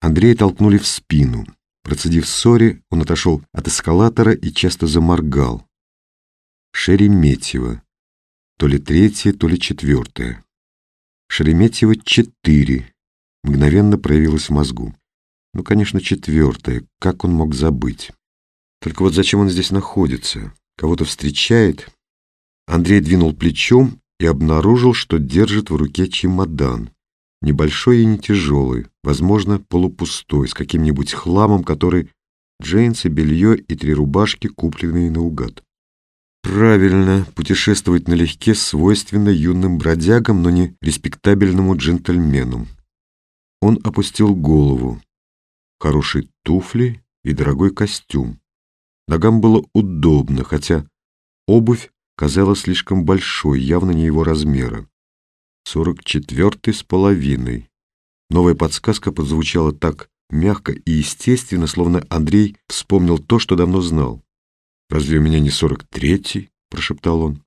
Андрея толкнули в спину. Процедив ссоре, он отошел от эскалатора и часто заморгал. Шереметьево. То ли третье, то ли четвертое. Шереметьево четыре. Мгновенно проявилось в мозгу. Ну, конечно, четвертое. Как он мог забыть? Только вот зачем он здесь находится? Кого-то встречает? Андрей двинул плечом и обнаружил, что держит в руке чемодан. Небольшой и не тяжелый, возможно, полупустой, с каким-нибудь хламом, который джинсы, белье и три рубашки, купленные наугад. Правильно, путешествовать налегке свойственно юным бродягам, но не респектабельному джентльмену. Он опустил голову. Хорошие туфли и дорогой костюм. Ногам было удобно, хотя обувь казалась слишком большой, явно не его размера. Сорок четвертый с половиной. Новая подсказка прозвучала так мягко и естественно, словно Андрей вспомнил то, что давно знал. «Разве у меня не сорок третий?» — прошептал он.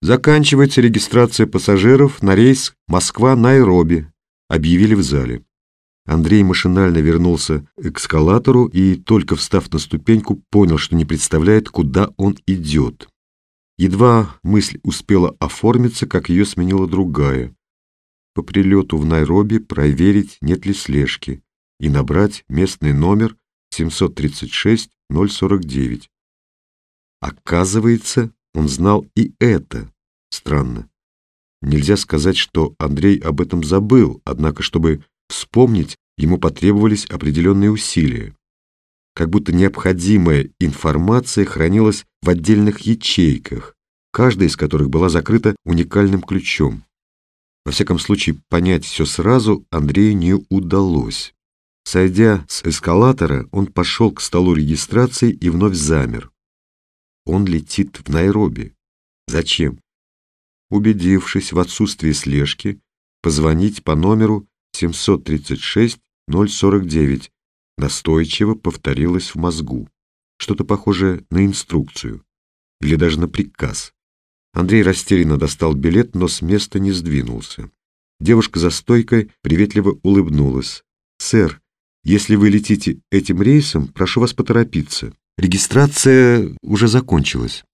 «Заканчивается регистрация пассажиров на рейс Москва-Найроби», — объявили в зале. Андрей машинально вернулся к эскалатору и, только встав на ступеньку, понял, что не представляет, куда он идет. Едва мысль успела оформиться, как ее сменила другая по прилету в Найроби проверить, нет ли слежки, и набрать местный номер 736-049. Оказывается, он знал и это. Странно. Нельзя сказать, что Андрей об этом забыл, однако, чтобы вспомнить, ему потребовались определенные усилия. Как будто необходимая информация хранилась в отдельных ячейках, каждая из которых была закрыта уникальным ключом. Во всяком случае, понять все сразу Андрею не удалось. Сойдя с эскалатора, он пошел к столу регистрации и вновь замер. Он летит в Найроби. Зачем? Убедившись в отсутствии слежки, позвонить по номеру 736-049 настойчиво повторилось в мозгу. Что-то похожее на инструкцию или даже на приказ. Андрей растерянно достал билет, но с места не сдвинулся. Девушка за стойкой приветливо улыбнулась. «Сэр, если вы летите этим рейсом, прошу вас поторопиться. Регистрация уже закончилась».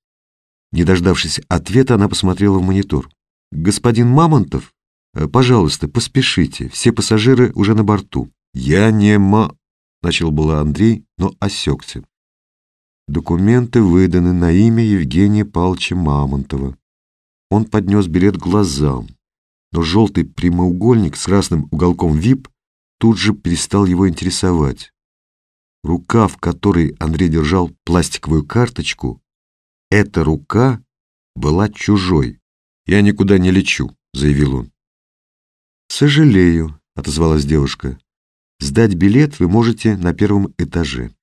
Не дождавшись ответа, она посмотрела в монитор. «Господин Мамонтов, э, пожалуйста, поспешите, все пассажиры уже на борту». «Я не ма...» — начал было Андрей, но осекся. Документы выданы на имя Евгения Павловича Мамонтова. Он поднес билет к глазам, но желтый прямоугольник с красным уголком ВИП тут же перестал его интересовать. Рука, в которой Андрей держал пластиковую карточку, эта рука была чужой. «Я никуда не лечу», — заявил он. «Сожалею», — отозвалась девушка. «Сдать билет вы можете на первом этаже».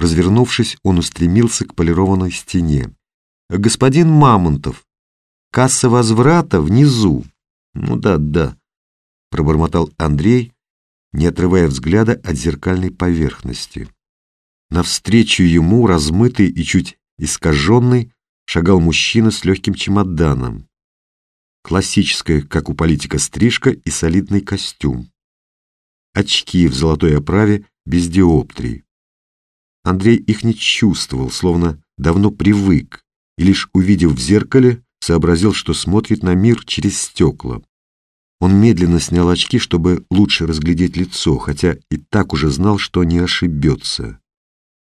Развернувшись, он устремился к полированной стене. «Господин Мамонтов, касса возврата внизу». «Ну да, да», — пробормотал Андрей, не отрывая взгляда от зеркальной поверхности. Навстречу ему, размытый и чуть искаженный, шагал мужчина с легким чемоданом. Классическая, как у политика, стрижка и солидный костюм. Очки в золотой оправе без диоптрий. Андрей их не чувствовал, словно давно привык, и лишь увидев в зеркале, сообразил, что смотрит на мир через стекла. Он медленно снял очки, чтобы лучше разглядеть лицо, хотя и так уже знал, что не ошибется.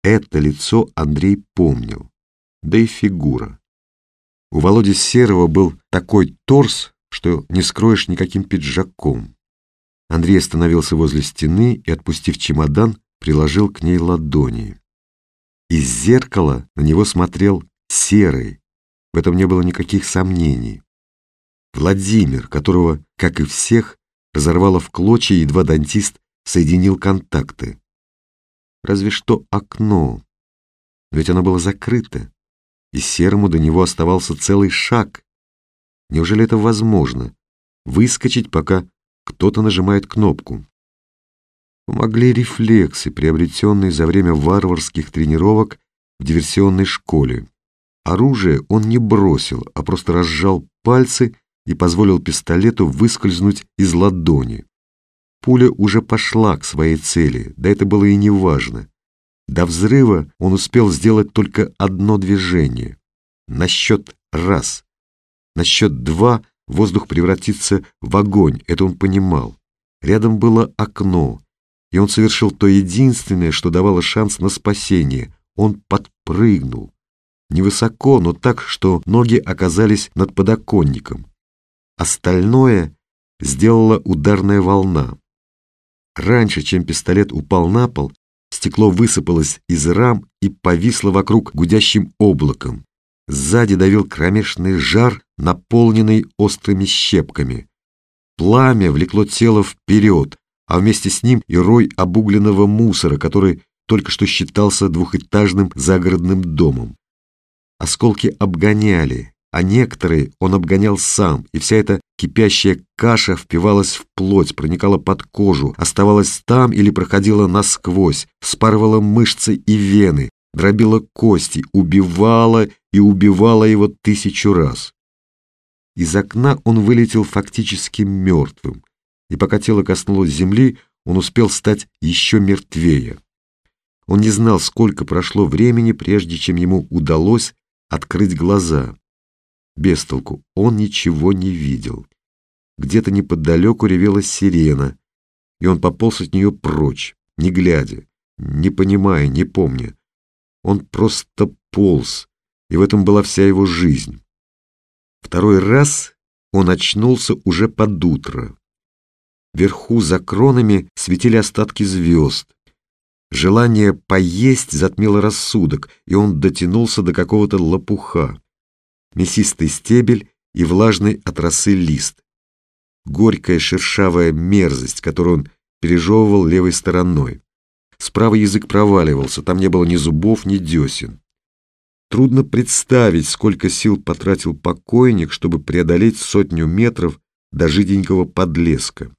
Это лицо Андрей помнил, да и фигура. У Володи Серого был такой торс, что не скроешь никаким пиджаком. Андрей остановился возле стены и, отпустив чемодан, приложил к ней ладони. Из зеркала на него смотрел серый, в этом не было никаких сомнений. Владимир, которого, как и всех, разорвало в клочья, едва дантист соединил контакты. Разве что окно, но ведь оно было закрыто, и серому до него оставался целый шаг. Неужели это возможно? Выскочить, пока кто-то нажимает кнопку. Помогли рефлексы, приобретенные за время варварских тренировок в диверсионной школе. Оружие он не бросил, а просто разжал пальцы и позволил пистолету выскользнуть из ладони. Пуля уже пошла к своей цели, да это было и не важно. До взрыва он успел сделать только одно движение. На счет раз. На счет два воздух превратится в огонь, это он понимал. Рядом было окно, и он совершил то единственное, что давало шанс на спасение. Он подпрыгнул. Невысоко, но так, что ноги оказались над подоконником. Остальное сделала ударная волна. Раньше, чем пистолет упал на пол, стекло высыпалось из рам и повисло вокруг гудящим облаком. Сзади давил кромешный жар, наполненный острыми щепками. Пламя влекло тело вперед, а вместе с ним и рой обугленного мусора, который только что считался двухэтажным загородным домом. Осколки обгоняли, а некоторые он обгонял сам, и вся эта кипящая каша впивалась в плоть, проникала под кожу, оставалась там или проходила насквозь, вспарывала мышцы и вены, дробила кости, убивала и убивала его тысячу раз. Из окна он вылетел фактически мертвым, и пока тело коснулось земли, он успел стать еще мертвее. Он не знал, сколько прошло времени, прежде чем ему удалось открыть глаза. Без толку, он ничего не видел. Где-то неподалеку ревела сирена, и он пополз от нее прочь, не глядя, не понимая, не помня. Он просто полз, и в этом была вся его жизнь. Второй раз он очнулся уже под утро. Вверху за кронами светили остатки звезд. Желание поесть затмило рассудок, и он дотянулся до какого-то лопуха мясистый стебель и влажный от росы лист. Горькая шершавая мерзость, которую он пережевывал левой стороной. Справа язык проваливался, там не было ни зубов, ни десен. Трудно представить, сколько сил потратил покойник, чтобы преодолеть сотню метров до жиденького подлеска.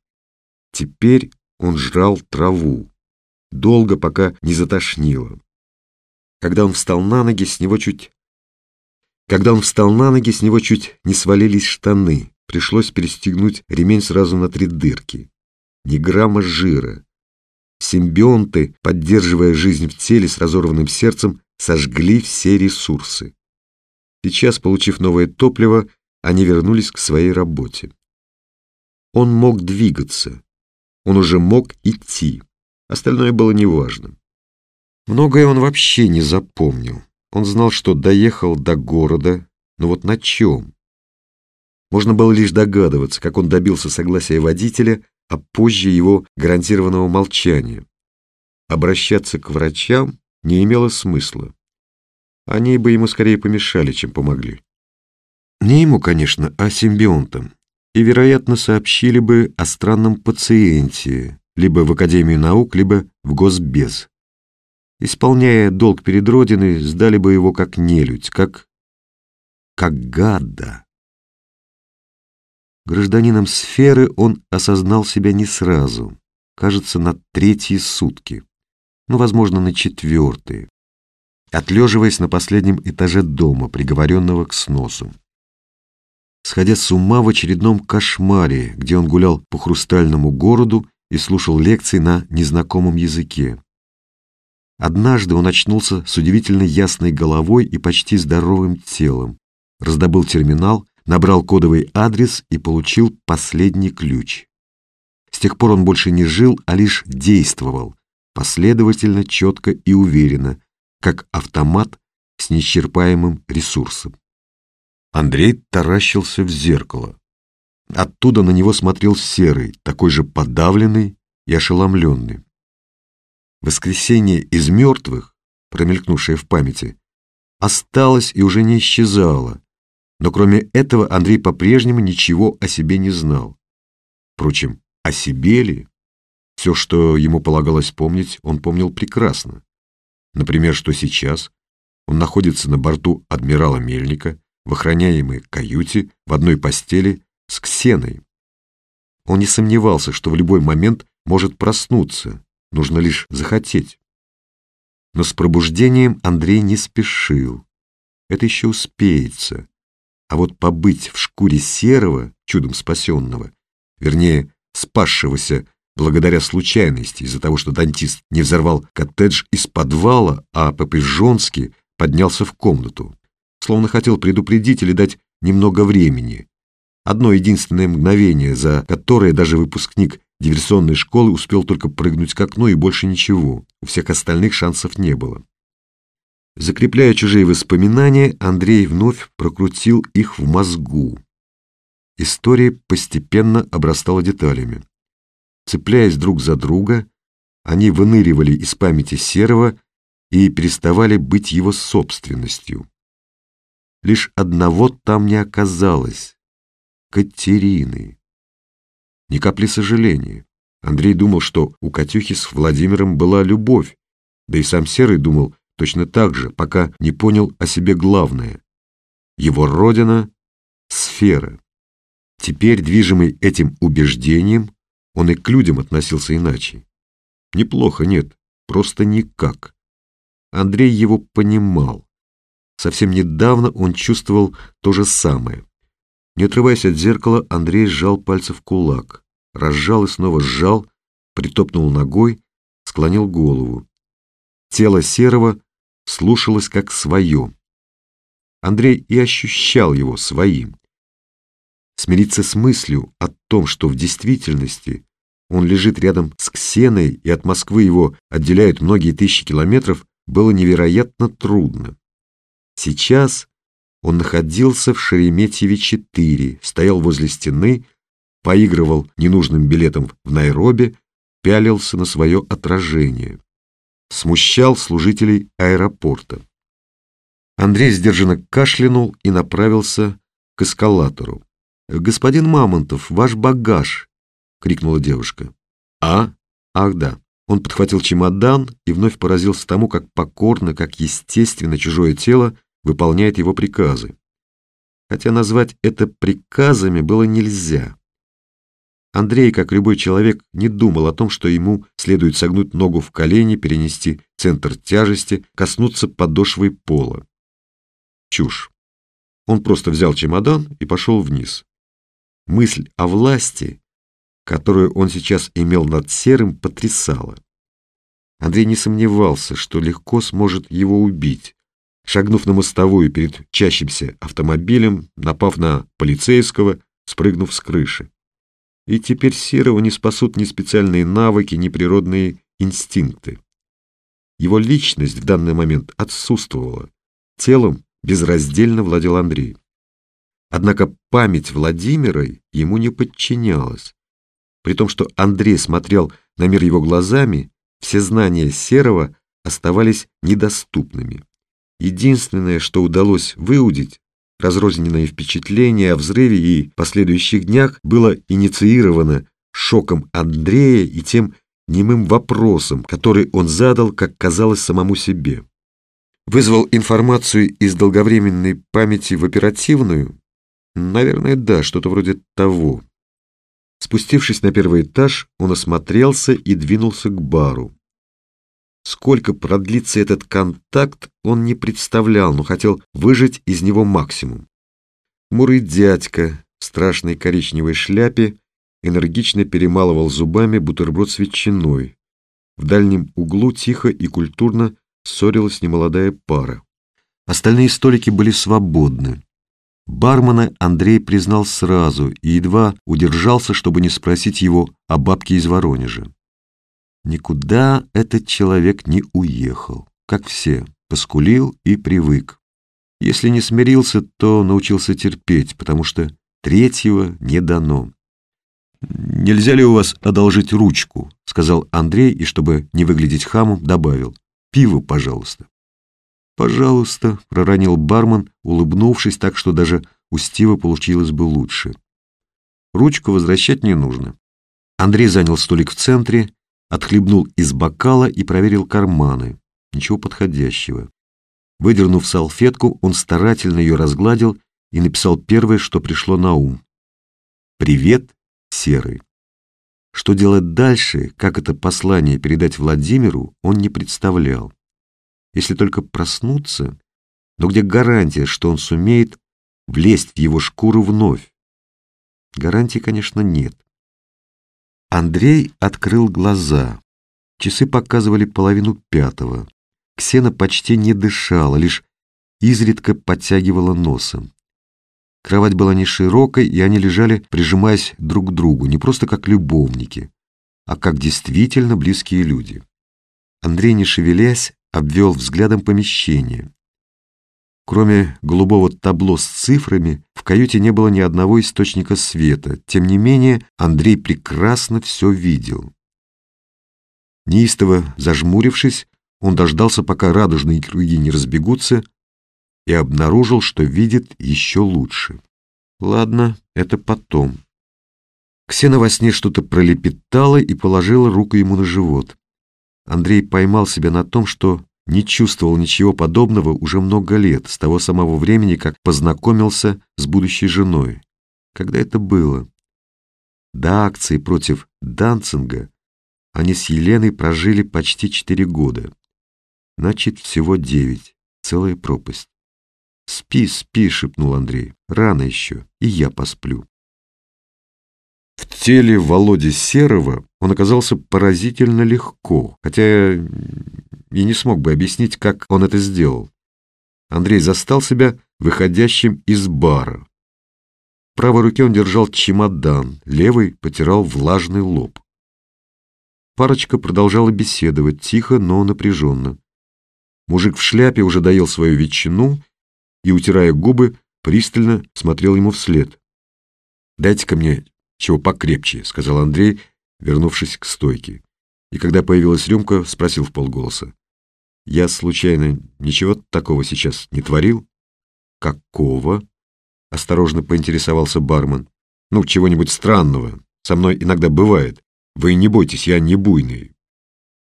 Теперь он жрал траву, долго, пока не затошнило. Когда он встал на ноги, с него чуть когда он встал на ноги, с него чуть не свалились штаны. Пришлось перестегнуть ремень сразу на три дырки. Ни грамма жира. Симбионты, поддерживая жизнь в теле с разорванным сердцем, сожгли все ресурсы. Сейчас, получив новое топливо, они вернулись к своей работе. Он мог двигаться. Он уже мог идти. Остальное было неважно. Многое он вообще не запомнил. Он знал, что доехал до города, но вот на чем? Можно было лишь догадываться, как он добился согласия водителя, а позже его гарантированного молчания. Обращаться к врачам не имело смысла. Они бы ему скорее помешали, чем помогли. Не ему, конечно, а симбионтам. И, вероятно, сообщили бы о странном пациенте, либо в Академию наук, либо в Госбез исполняя долг перед Родиной, сдали бы его как нелюдь, как... как гада. Гражданином сферы он осознал себя не сразу, кажется, на третьи сутки, ну, возможно, на четвертые, отлеживаясь на последнем этаже дома, приговоренного к сносу. Сходя с ума в очередном кошмаре, где он гулял по хрустальному городу и слушал лекции на незнакомом языке. Однажды он очнулся с удивительно ясной головой и почти здоровым телом, раздобыл терминал, набрал кодовый адрес и получил последний ключ. С тех пор он больше не жил, а лишь действовал, последовательно, четко и уверенно, как автомат с неисчерпаемым ресурсом. Андрей таращился в зеркало. Оттуда на него смотрел серый, такой же подавленный и ошеломленный. Воскресение из мертвых, промелькнувшее в памяти, осталось и уже не исчезало, но кроме этого Андрей по-прежнему ничего о себе не знал. Впрочем, о себе ли? Все, что ему полагалось помнить, он помнил прекрасно. Например, что сейчас он находится на борту адмирала Мельника в охраняемой каюте в одной постели с Ксеной. Он не сомневался, что в любой момент может проснуться, Нужно лишь захотеть. Но с пробуждением Андрей не спешил. Это еще успеется. А вот побыть в шкуре серого, чудом спасенного, вернее, спасшегося благодаря случайности, из-за того, что дантист не взорвал коттедж из подвала, а по-пижонски поднялся в комнату, словно хотел предупредить или дать немного времени. Одно единственное мгновение, за которое даже выпускник диверсионной школы успел только прыгнуть к окну и больше ничего. У всех остальных шансов не было. Закрепляя чужие воспоминания, Андрей вновь прокрутил их в мозгу. История постепенно обрастала деталями. Цепляясь друг за друга, они выныривали из памяти Серого и переставали быть его собственностью. Лишь одного там не оказалось — Катерины. Ни капли сожаления. Андрей думал, что у Катюхи с Владимиром была любовь, да и сам Серый думал точно так же, пока не понял о себе главное. Его родина — сфера. Теперь, движимый этим убеждением, он и к людям относился иначе. Неплохо, нет, просто никак. Андрей его понимал. Совсем недавно он чувствовал то же самое. Не отрываясь от зеркала, Андрей сжал пальцы в кулак, разжал и снова сжал, притопнул ногой, склонил голову. Тело Серого слушалось как свое. Андрей и ощущал его своим. Смириться с мыслью о том, что в действительности он лежит рядом с Ксеной и от Москвы его отделяют многие тысячи километров, было невероятно трудно. Сейчас он находился в Шереметьеве-4, стоял возле стены, поигрывал ненужным билетом в Найроби, пялился на свое отражение. Смущал служителей аэропорта. Андрей сдержанно кашлянул и направился к эскалатору. «Господин Мамонтов, ваш багаж!» — крикнула девушка. «А? Ах да!» Он подхватил чемодан и вновь поразился тому, как покорно, как естественно чужое тело выполняет его приказы. Хотя назвать это приказами было нельзя. Андрей, как любой человек, не думал о том, что ему следует согнуть ногу в колени, перенести центр тяжести, коснуться подошвой пола. Чушь. Он просто взял чемодан и пошел вниз. Мысль о власти, которую он сейчас имел над Серым, потрясала. Андрей не сомневался, что легко сможет его убить, шагнув на мостовую перед чащимся автомобилем, напав на полицейского, спрыгнув с крыши. И теперь Серого не спасут ни специальные навыки, ни природные инстинкты. Его личность в данный момент отсутствовала. Телом безраздельно владел Андрей. Однако память Владимира ему не подчинялась. При том, что Андрей смотрел на мир его глазами, все знания Серого оставались недоступными. Единственное, что удалось выудить, разрозненное впечатление о взрыве и последующих днях было инициировано шоком Андрея и тем немым вопросом, который он задал, как казалось самому себе. Вызвал информацию из долговременной памяти в оперативную, Наверное, да, что-то вроде того. Спустившись на первый этаж, он осмотрелся и двинулся к бару. Сколько продлится этот контакт, он не представлял, но хотел выжать из него максимум. Мурый дядька в страшной коричневой шляпе энергично перемалывал зубами бутерброд с ветчиной. В дальнем углу тихо и культурно ссорилась немолодая пара. Остальные столики были свободны. Бармена Андрей признал сразу и едва удержался, чтобы не спросить его о бабке из Воронежа. Никуда этот человек не уехал, как все, поскулил и привык. Если не смирился, то научился терпеть, потому что третьего не дано. «Нельзя ли у вас одолжить ручку?» — сказал Андрей, и, чтобы не выглядеть хамом, добавил. «Пиво, пожалуйста». «Пожалуйста», — проронил бармен, улыбнувшись так, что даже у Стива получилось бы лучше. Ручку возвращать не нужно. Андрей занял столик в центре, отхлебнул из бокала и проверил карманы. Ничего подходящего. Выдернув салфетку, он старательно ее разгладил и написал первое, что пришло на ум. «Привет, Серый». Что делать дальше, как это послание передать Владимиру, он не представлял если только проснуться, но где гарантия, что он сумеет влезть в его шкуру вновь? Гарантии, конечно, нет. Андрей открыл глаза. Часы показывали половину пятого. Ксена почти не дышала, лишь изредка подтягивала носом. Кровать была не широкой, и они лежали, прижимаясь друг к другу, не просто как любовники, а как действительно близкие люди. Андрей, не шевелясь, обвел взглядом помещение. Кроме голубого табло с цифрами, в каюте не было ни одного источника света. Тем не менее, Андрей прекрасно все видел. Неистово зажмурившись, он дождался, пока радужные круги не разбегутся, и обнаружил, что видит еще лучше. Ладно, это потом. Ксена во сне что-то пролепетала и положила руку ему на живот. Андрей поймал себя на том, что не чувствовал ничего подобного уже много лет, с того самого времени, как познакомился с будущей женой. Когда это было? До акции против Данцинга они с Еленой прожили почти четыре года. Значит, всего девять. Целая пропасть. «Спи, спи», — шепнул Андрей. «Рано еще, и я посплю». В теле Володи Серого он оказался поразительно легко, хотя и не смог бы объяснить, как он это сделал. Андрей застал себя выходящим из бара. В правой руке он держал чемодан, левый потирал влажный лоб. Парочка продолжала беседовать, тихо, но напряженно. Мужик в шляпе уже доел свою ветчину и, утирая губы, пристально смотрел ему вслед. «Дайте-ка мне чего покрепче», — сказал Андрей, вернувшись к стойке. И когда появилась рюмка, спросил в полголоса. «Я, случайно, ничего такого сейчас не творил?» «Какого?» — осторожно поинтересовался бармен. «Ну, чего-нибудь странного. Со мной иногда бывает. Вы не бойтесь, я не буйный.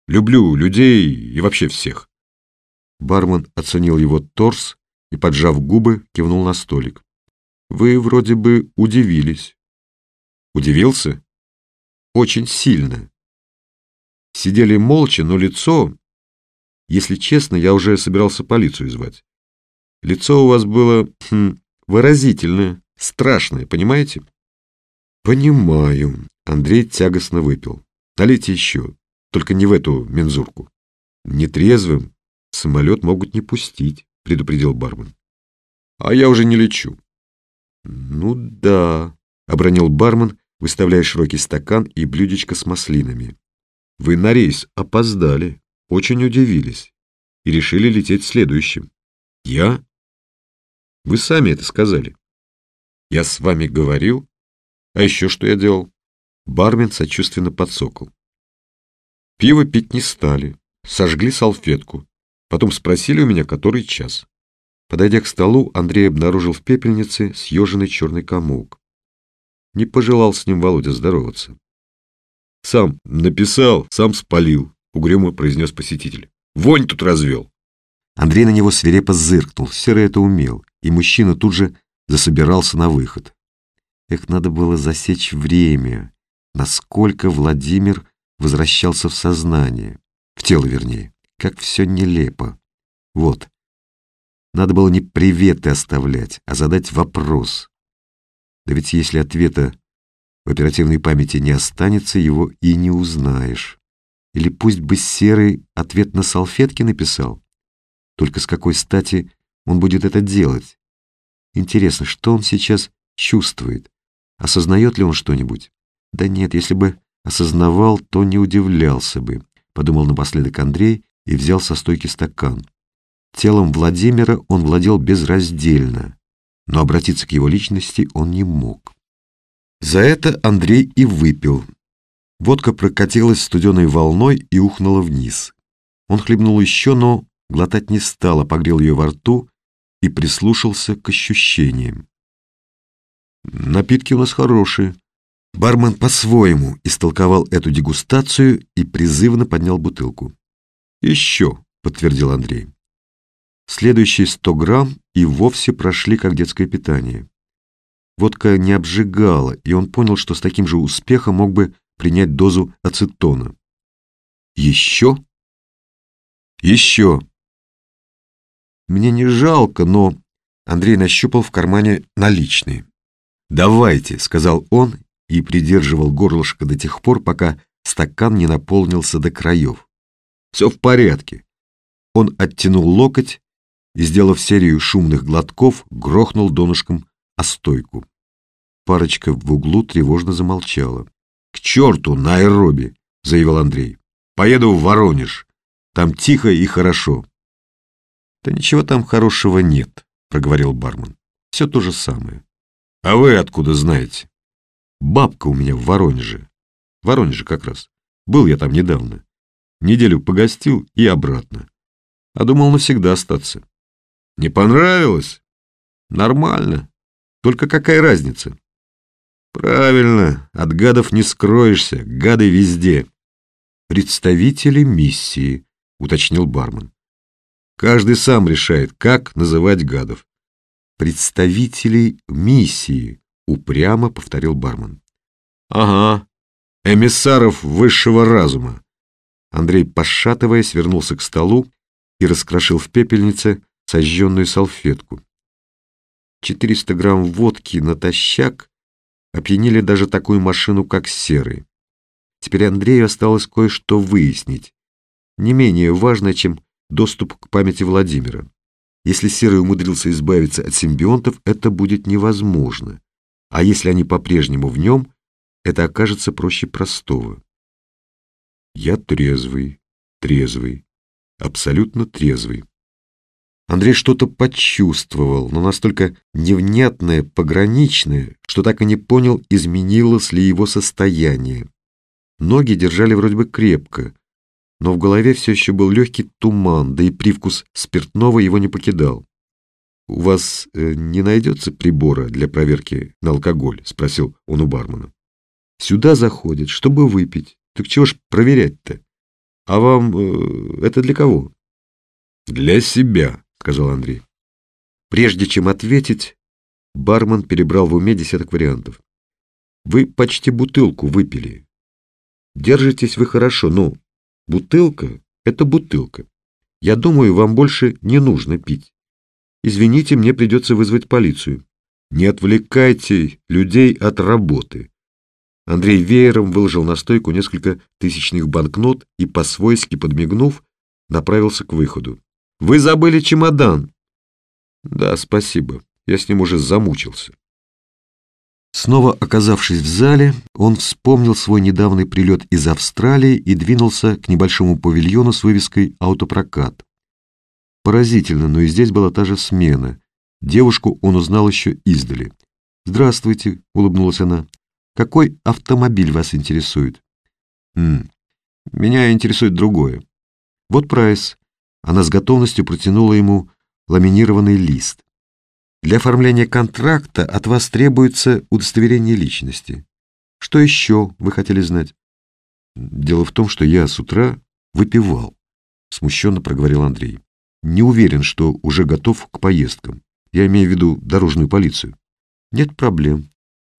Люблю людей и вообще всех». Бармен оценил его торс и, поджав губы, кивнул на столик. «Вы вроде бы удивились». Удивился? Очень сильно. Сидели молча, но лицо... Если честно, я уже собирался полицию звать. Лицо у вас было хм, выразительное, страшное, понимаете? Понимаю. Андрей тягостно выпил. Налейте еще, только не в эту мензурку. Нетрезвым самолет могут не пустить, предупредил бармен. А я уже не лечу. Ну да, обронил бармен, выставляя широкий стакан и блюдечко с маслинами. Вы на рейс опоздали, очень удивились и решили лететь следующим. Я? Вы сами это сказали. Я с вами говорил? А еще что я делал? Бармен сочувственно подсокол. Пиво пить не стали, сожгли салфетку, потом спросили у меня, который час. Подойдя к столу, Андрей обнаружил в пепельнице съеженный черный комок. Не пожелал с ним Володя здороваться. «Сам написал, сам спалил», — угрюмо произнес посетитель. «Вонь тут развел». Андрей на него свирепо зыркнул, Серый это умел, и мужчина тут же засобирался на выход. Эх, надо было засечь время, насколько Владимир возвращался в сознание, в тело вернее, как все нелепо. Вот, надо было не приветы оставлять, а задать вопрос. Да ведь если ответа в оперативной памяти не останется, его и не узнаешь. Или пусть бы Серый ответ на салфетке написал. Только с какой стати он будет это делать? Интересно, что он сейчас чувствует? Осознает ли он что-нибудь? Да нет, если бы осознавал, то не удивлялся бы, подумал напоследок Андрей и взял со стойки стакан. Телом Владимира он владел безраздельно но обратиться к его личности он не мог. За это Андрей и выпил. Водка прокатилась студеной волной и ухнула вниз. Он хлебнул еще, но глотать не стал, а погрел ее во рту и прислушался к ощущениям. «Напитки у нас хорошие». Бармен по-своему истолковал эту дегустацию и призывно поднял бутылку. «Еще», — подтвердил Андрей. Следующие сто грамм и вовсе прошли как детское питание. Водка не обжигала, и он понял, что с таким же успехом мог бы принять дозу ацетона. Еще? Еще. Мне не жалко, но... Андрей нащупал в кармане наличные. «Давайте», — сказал он и придерживал горлышко до тех пор, пока стакан не наполнился до краев. «Все в порядке». Он оттянул локоть и, сделав серию шумных глотков, грохнул донышком о стойку. Парочка в углу тревожно замолчала. «К черту на аэробе!» — заявил Андрей. «Поеду в Воронеж. Там тихо и хорошо». «Да ничего там хорошего нет», — проговорил бармен. «Все то же самое». «А вы откуда знаете?» «Бабка у меня в Воронеже». В Воронеже как раз. Был я там недавно. Неделю погостил и обратно. А думал навсегда остаться. Не понравилось? Нормально. Только какая разница? Правильно, от гадов не скроешься, гады везде. Представители миссии, уточнил бармен. Каждый сам решает, как называть гадов. Представители миссии, упрямо повторил бармен. Ага, эмиссаров высшего разума. Андрей, пошатываясь, вернулся к столу и раскрошил в пепельнице сожженную салфетку. 400 грамм водки натощак опьянили даже такую машину, как Серый. Теперь Андрею осталось кое-что выяснить, не менее важное, чем доступ к памяти Владимира. Если Серый умудрился избавиться от симбионтов, это будет невозможно. А если они по-прежнему в нем, это окажется проще простого. Я трезвый, трезвый, абсолютно трезвый. Андрей что-то почувствовал, но настолько невнятное, пограничное, что так и не понял, изменилось ли его состояние. Ноги держали вроде бы крепко, но в голове все еще был легкий туман, да и привкус спиртного его не покидал. «У вас э, не найдется прибора для проверки на алкоголь?» — спросил он у бармена. «Сюда заходит, чтобы выпить. Так чего ж проверять-то? А вам э, это для кого?» «Для себя», — сказал Андрей. Прежде чем ответить, бармен перебрал в уме десяток вариантов. «Вы почти бутылку выпили. Держитесь вы хорошо, но бутылка — это бутылка. Я думаю, вам больше не нужно пить. Извините, мне придется вызвать полицию. Не отвлекайте людей от работы». Андрей веером выложил на стойку несколько тысячных банкнот и, по-свойски подмигнув, направился к выходу. Вы забыли чемодан. Да, спасибо. Я с ним уже замучился. Снова оказавшись в зале, он вспомнил свой недавний прилет из Австралии и двинулся к небольшому павильону с вывеской «Автопрокат». Поразительно, но и здесь была та же смена. Девушку он узнал еще издали. «Здравствуйте», — улыбнулась она. «Какой автомобиль вас интересует?» «М -м, «Меня интересует другое. Вот прайс. Она с готовностью протянула ему ламинированный лист. Для оформления контракта от вас требуется удостоверение личности. Что еще вы хотели знать? Дело в том, что я с утра выпивал, смущенно проговорил Андрей. Не уверен, что уже готов к поездкам. Я имею в виду дорожную полицию. Нет проблем.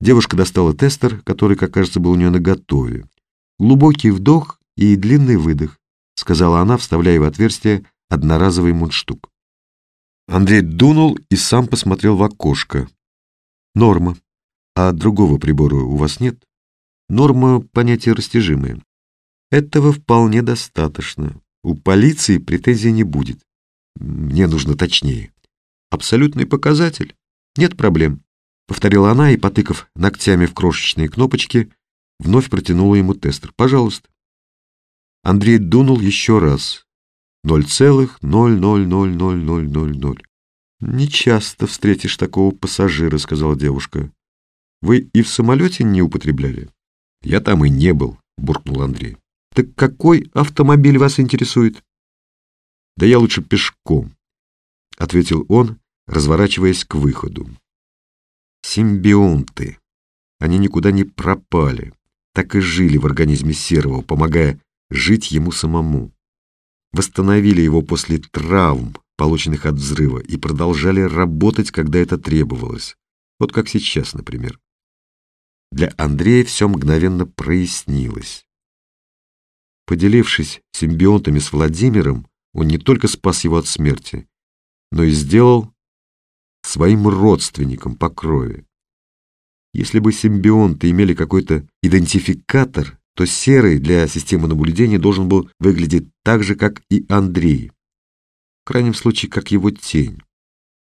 Девушка достала тестер, который, как кажется, был у нее наготове. Глубокий вдох и длинный выдох, сказала она, вставляя в отверстие одноразовый мундштук. Андрей дунул и сам посмотрел в окошко. Норма. А другого прибора у вас нет? Норма — понятие растяжимое. Этого вполне достаточно. У полиции претензий не будет. Мне нужно точнее. Абсолютный показатель. Нет проблем. Повторила она и, потыкав ногтями в крошечные кнопочки, вновь протянула ему тестер. Пожалуйста. Андрей дунул еще раз. Ноль целых ноль ноль ноль ноль ноль ноль ноль. «Не часто встретишь такого пассажира», — сказала девушка. «Вы и в самолете не употребляли?» «Я там и не был», — буркнул Андрей. «Так какой автомобиль вас интересует?» «Да я лучше пешком», — ответил он, разворачиваясь к выходу. «Симбионты. Они никуда не пропали, так и жили в организме Серого, помогая жить ему самому восстановили его после травм, полученных от взрыва, и продолжали работать, когда это требовалось. Вот как сейчас, например. Для Андрея все мгновенно прояснилось. Поделившись симбионтами с Владимиром, он не только спас его от смерти, но и сделал своим родственником по крови. Если бы симбионты имели какой-то идентификатор, то серый для системы наблюдения должен был выглядеть так же, как и Андрей. В крайнем случае, как его тень.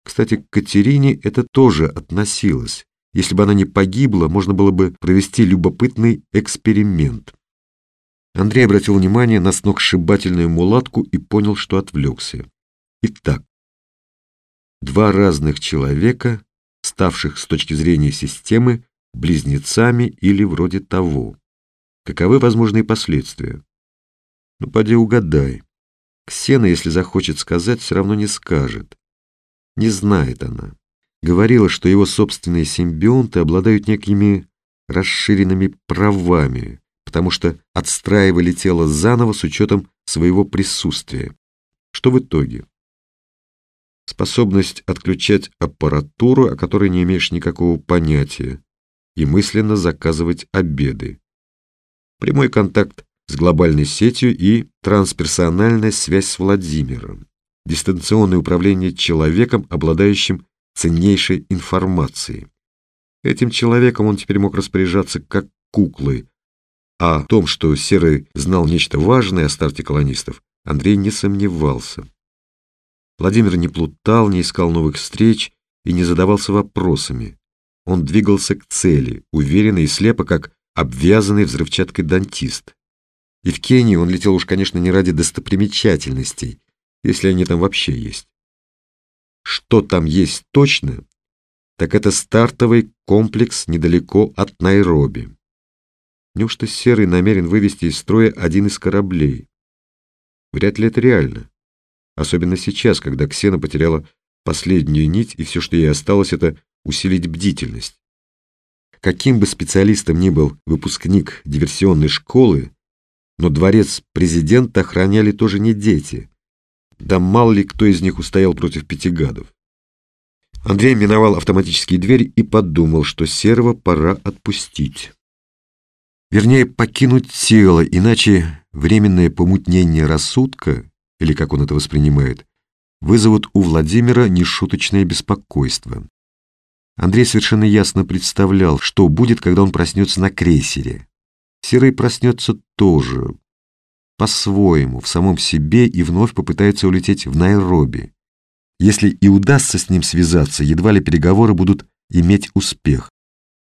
Кстати, к Катерине это тоже относилось. Если бы она не погибла, можно было бы провести любопытный эксперимент. Андрей обратил внимание на сногсшибательную мулатку и понял, что отвлекся. Итак, два разных человека, ставших с точки зрения системы близнецами или вроде того. Каковы возможные последствия? Ну, поди угадай. Ксена, если захочет сказать, все равно не скажет. Не знает она. Говорила, что его собственные симбионты обладают некими расширенными правами, потому что отстраивали тело заново с учетом своего присутствия. Что в итоге? Способность отключать аппаратуру, о которой не имеешь никакого понятия, и мысленно заказывать обеды. Прямой контакт с глобальной сетью и трансперсональная связь с Владимиром. Дистанционное управление человеком, обладающим ценнейшей информацией. Этим человеком он теперь мог распоряжаться как куклой, а о том, что Серый знал нечто важное о старте колонистов, Андрей не сомневался. Владимир не плутал, не искал новых встреч и не задавался вопросами. Он двигался к цели, уверенно и слепо, как обвязанный взрывчаткой дантист. И в Кении он летел уж, конечно, не ради достопримечательностей, если они там вообще есть. Что там есть точно, так это стартовый комплекс недалеко от Найроби. Неужто Серый намерен вывести из строя один из кораблей? Вряд ли это реально. Особенно сейчас, когда Ксена потеряла последнюю нить, и все, что ей осталось, это усилить бдительность. Каким бы специалистом ни был выпускник диверсионной школы, но дворец президента охраняли тоже не дети. Да мало ли кто из них устоял против пяти гадов. Андрей миновал автоматические двери и подумал, что Серого пора отпустить. Вернее, покинуть тело, иначе временное помутнение рассудка, или как он это воспринимает, вызовут у Владимира нешуточное беспокойство. Андрей совершенно ясно представлял, что будет, когда он проснется на крейсере. Серый проснется тоже, по-своему, в самом себе и вновь попытается улететь в Найроби. Если и удастся с ним связаться, едва ли переговоры будут иметь успех.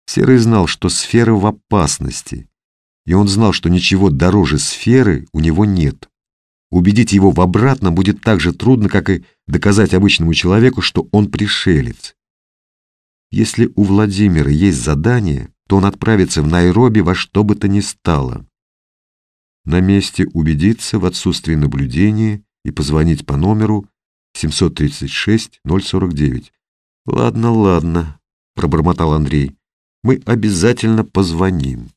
Серый знал, что сфера в опасности, и он знал, что ничего дороже сферы у него нет. Убедить его в обратном будет так же трудно, как и доказать обычному человеку, что он пришелец. Если у Владимира есть задание, то он отправится в Найроби во что бы то ни стало. На месте убедиться в отсутствии наблюдения и позвонить по номеру 736-049. «Ладно, ладно», — пробормотал Андрей, — «мы обязательно позвоним».